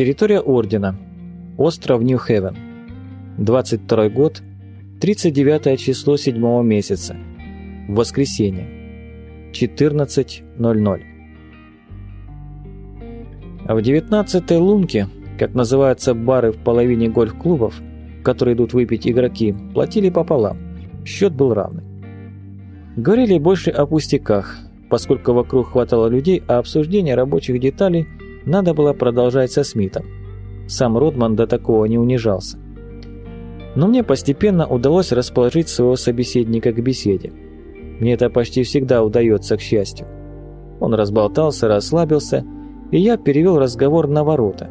Территория Ордена. Остров Нью-Хевен. 22 год, 39 число 7 месяца. Воскресенье. 14.00. В 19-й лунке, как называются бары в половине гольф-клубов, которые идут выпить игроки, платили пополам. Счет был равный. Говорили больше о пустяках, поскольку вокруг хватало людей, а обсуждение рабочих деталей надо было продолжать со Смитом. Сам Родман до такого не унижался. Но мне постепенно удалось расположить своего собеседника к беседе. Мне это почти всегда удается, к счастью. Он разболтался, расслабился, и я перевел разговор на ворота.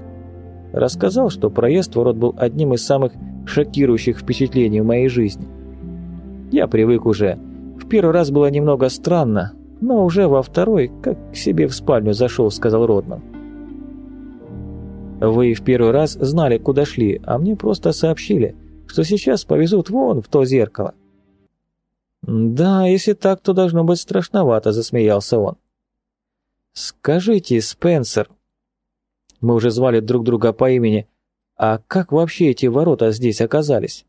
Рассказал, что проезд ворот был одним из самых шокирующих впечатлений в моей жизни. Я привык уже. В первый раз было немного странно, но уже во второй, как к себе в спальню зашел, сказал Родман. Вы в первый раз знали, куда шли, а мне просто сообщили, что сейчас повезут вон в то зеркало. «Да, если так, то должно быть страшновато», — засмеялся он. «Скажите, Спенсер...» Мы уже звали друг друга по имени. «А как вообще эти ворота здесь оказались?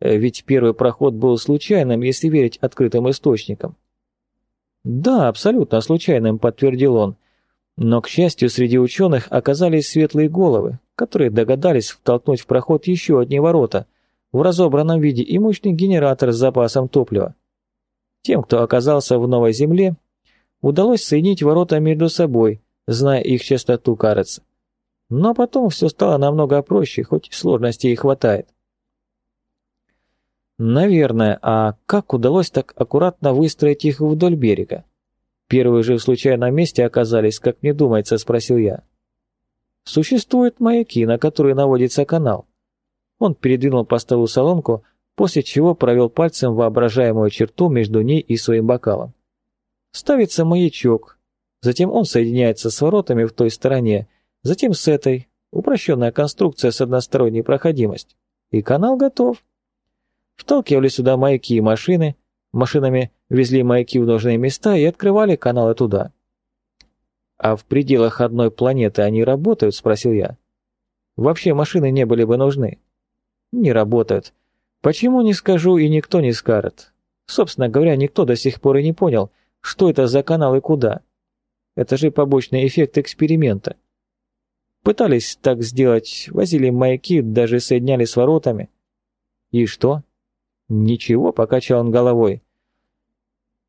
Ведь первый проход был случайным, если верить открытым источникам». «Да, абсолютно случайным», — подтвердил он. Но, к счастью, среди ученых оказались светлые головы, которые догадались втолкнуть в проход еще одни ворота, в разобранном виде и мощный генератор с запасом топлива. Тем, кто оказался в Новой Земле, удалось соединить ворота между собой, зная их частоту, кажется. Но потом все стало намного проще, хоть сложностей и хватает. Наверное, а как удалось так аккуратно выстроить их вдоль берега? Первые же в случайном месте оказались, как мне думается, спросил я. Существуют маяки, на которые наводится канал. Он передвинул по столу соломку, после чего провел пальцем воображаемую черту между ней и своим бокалом. Ставится маячок, затем он соединяется с воротами в той стороне, затем с этой, упрощенная конструкция с односторонней проходимостью, и канал готов. Вталкивали сюда маяки и машины, машинами везли маяки в нужные места и открывали каналы туда. «А в пределах одной планеты они работают?» – спросил я. «Вообще машины не были бы нужны». «Не работают. Почему не скажу и никто не скажет? Собственно говоря, никто до сих пор и не понял, что это за канал и куда. Это же побочный эффект эксперимента. Пытались так сделать, возили маяки, даже соединяли с воротами. И что? Ничего, покачал он головой.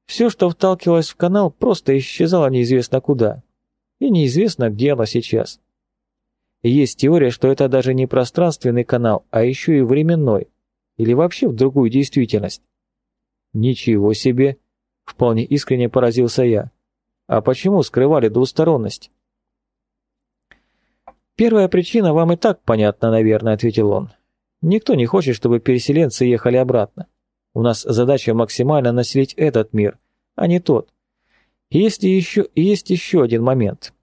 Все, что вталкивалось в канал, просто исчезало неизвестно куда. И неизвестно, где оно сейчас. Есть теория, что это даже не пространственный канал, а еще и временной. Или вообще в другую действительность? Ничего себе! Вполне искренне поразился я. А почему скрывали двусторонность? Первая причина вам и так понятна, наверное, ответил он. Никто не хочет, чтобы переселенцы ехали обратно. У нас задача максимально населить этот мир, а не тот. Есть еще, есть еще один момент.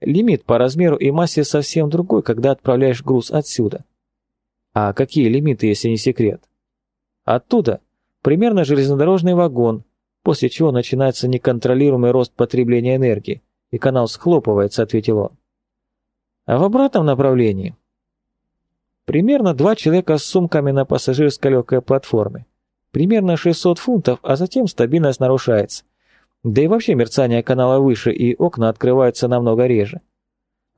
Лимит по размеру и массе совсем другой, когда отправляешь груз отсюда. А какие лимиты, если не секрет? Оттуда примерно железнодорожный вагон, после чего начинается неконтролируемый рост потребления энергии, и канал схлопывается, ответил он. А в обратном направлении примерно два человека с сумками на пассажирской легкой платформе. Примерно 600 фунтов, а затем стабильность нарушается. Да и вообще мерцание канала выше, и окна открываются намного реже.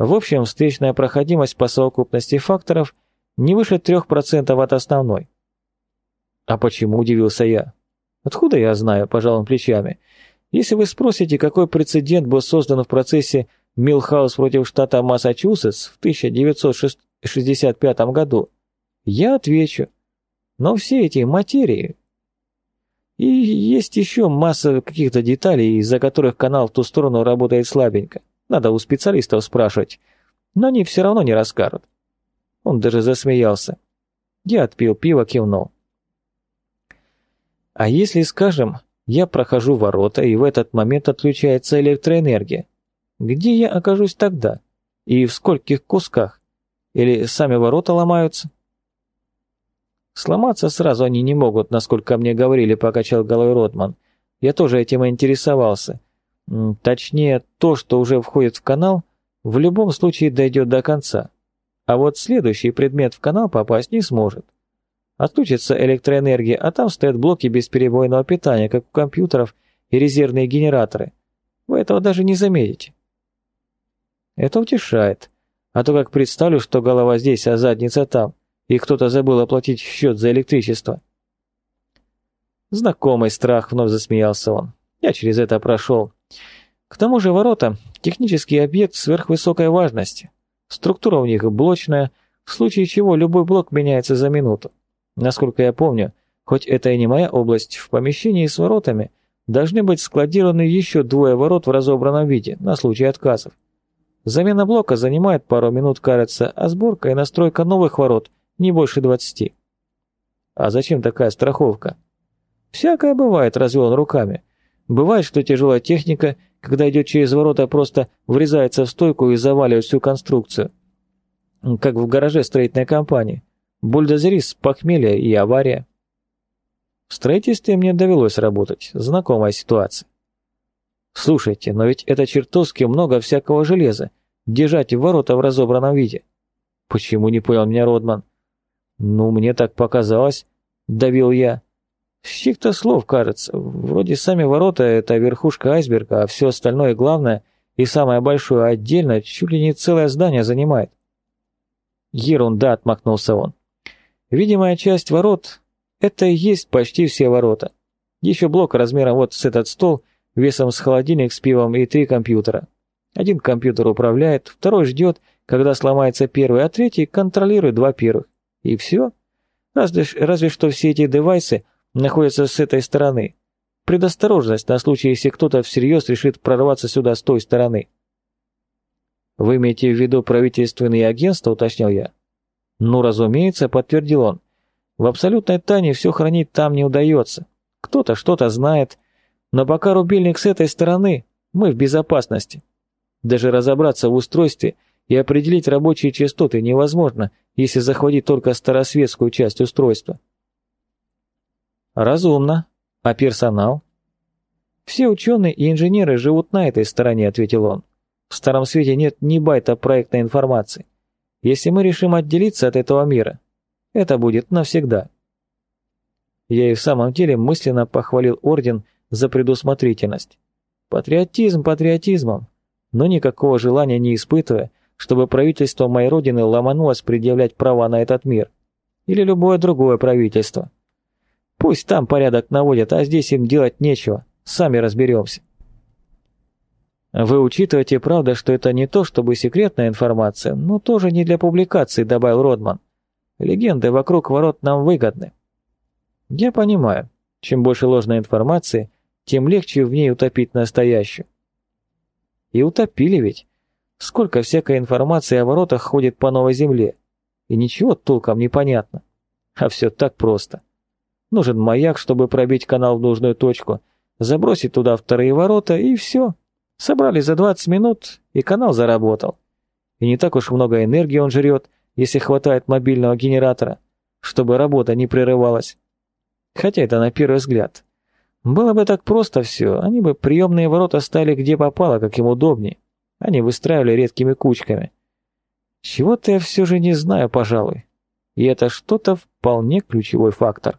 В общем, встречная проходимость по совокупности факторов – не выше 3% от основной. А почему, удивился я. Откуда я знаю, пожал он плечами. Если вы спросите, какой прецедент был создан в процессе Милхаус против штата Массачусетс в 1965 году, я отвечу. Но все эти материи... И есть еще масса каких-то деталей, из-за которых канал в ту сторону работает слабенько. Надо у специалистов спрашивать. Но они все равно не расскажут. Он даже засмеялся. Я отпил пиво, кивнул. А если, скажем, я прохожу ворота, и в этот момент отключается электроэнергия, где я окажусь тогда? И в скольких кусках? Или сами ворота ломаются? Сломаться сразу они не могут, насколько мне говорили, покачал головой Ротман. Я тоже этим интересовался. Точнее, то, что уже входит в канал, в любом случае дойдет до конца. а вот следующий предмет в канал попасть не сможет. Отключится электроэнергия, а там стоят блоки бесперебойного питания, как у компьютеров и резервные генераторы. Вы этого даже не заметите. Это утешает. А то как представлю, что голова здесь, а задница там, и кто-то забыл оплатить счет за электричество. Знакомый страх, вновь засмеялся он. Я через это прошел. К тому же ворота — технический объект сверхвысокой важности. Структура у них блочная, в случае чего любой блок меняется за минуту. Насколько я помню, хоть это и не моя область, в помещении с воротами должны быть складированы еще двое ворот в разобранном виде, на случай отказов. Замена блока занимает пару минут, кажется, а сборка и настройка новых ворот не больше двадцати. А зачем такая страховка? Всякое бывает, развел он руками. Бывает, что тяжелая техника когда идет через ворота, просто врезается в стойку и заваливает всю конструкцию. Как в гараже строительной компании. Бульдозерист, похмелье и авария. В строительстве мне довелось работать, знакомая ситуация. Слушайте, но ведь это чертовски много всякого железа, держать ворота в разобранном виде. Почему не понял меня Родман? Ну, мне так показалось, давил я. С чьих-то слов, кажется. Вроде сами ворота — это верхушка айсберга, а все остальное главное и самое большое отдельно чуть ли не целое здание занимает. Ерунда, отмахнулся он. Видимая часть ворот — это и есть почти все ворота. Еще блок размером вот с этот стол, весом с холодильник с пивом и три компьютера. Один компьютер управляет, второй ждет, когда сломается первый, а третий контролирует два первых. И все. Разве, разве что все эти девайсы — находятся с этой стороны. Предосторожность на случай, если кто-то всерьез решит прорваться сюда с той стороны. «Вы имеете в виду правительственные агентства?» – уточнил я. «Ну, разумеется», – подтвердил он. «В абсолютной тайне все хранить там не удается. Кто-то что-то знает, но пока рубильник с этой стороны, мы в безопасности. Даже разобраться в устройстве и определить рабочие частоты невозможно, если захватить только старосветскую часть устройства. «Разумно. А персонал?» «Все ученые и инженеры живут на этой стороне», — ответил он. «В Старом Свете нет ни байта проектной информации. Если мы решим отделиться от этого мира, это будет навсегда». Я и в самом деле мысленно похвалил Орден за предусмотрительность. Патриотизм патриотизмом, но никакого желания не испытывая, чтобы правительство моей родины ломанулось предъявлять права на этот мир. Или любое другое правительство. Пусть там порядок наводят, а здесь им делать нечего. Сами разберемся. Вы учитываете, правда, что это не то чтобы секретная информация, но тоже не для публикации, добавил Родман. Легенды вокруг ворот нам выгодны. Я понимаю, чем больше ложной информации, тем легче в ней утопить настоящую. И утопили ведь. Сколько всякой информации о воротах ходит по новой земле, и ничего толком не понятно. А все так просто. Нужен маяк, чтобы пробить канал в нужную точку, забросить туда вторые ворота, и все. Собрали за 20 минут, и канал заработал. И не так уж много энергии он жрет, если хватает мобильного генератора, чтобы работа не прерывалась. Хотя это на первый взгляд. Было бы так просто все, они бы приемные ворота стали где попало, как им удобнее. Они выстраивали редкими кучками. Чего-то я все же не знаю, пожалуй. И это что-то вполне ключевой фактор.